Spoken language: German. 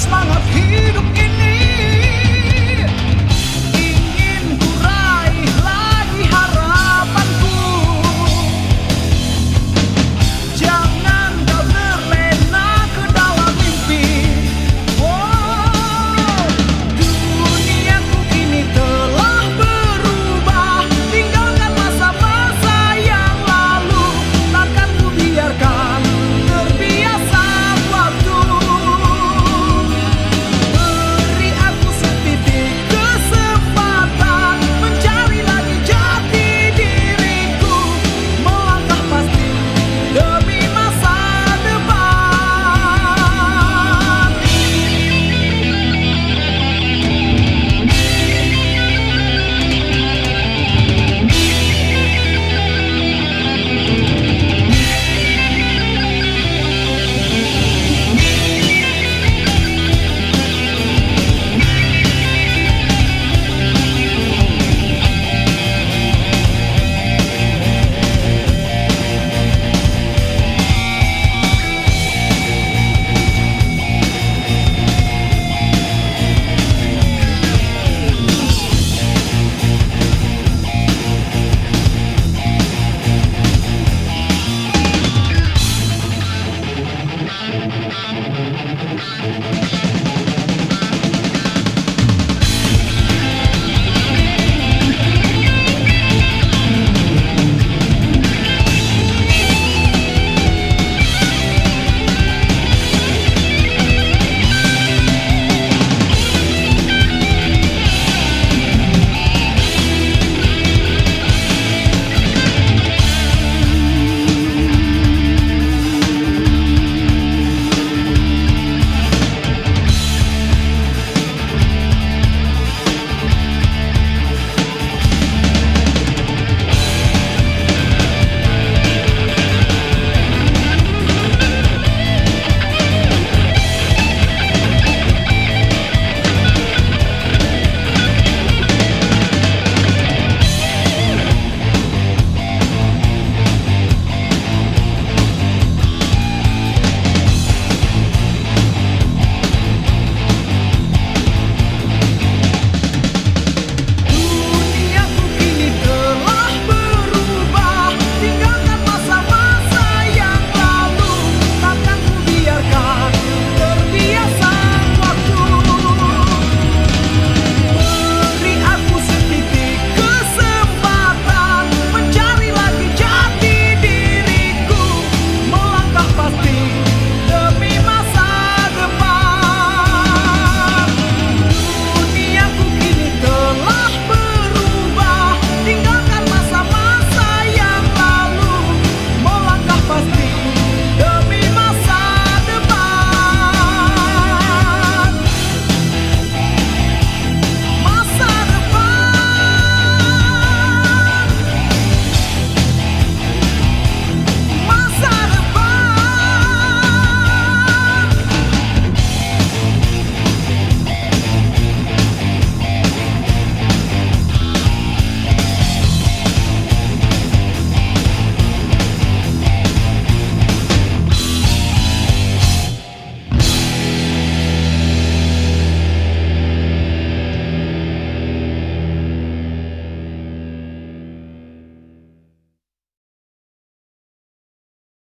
That's my uphill in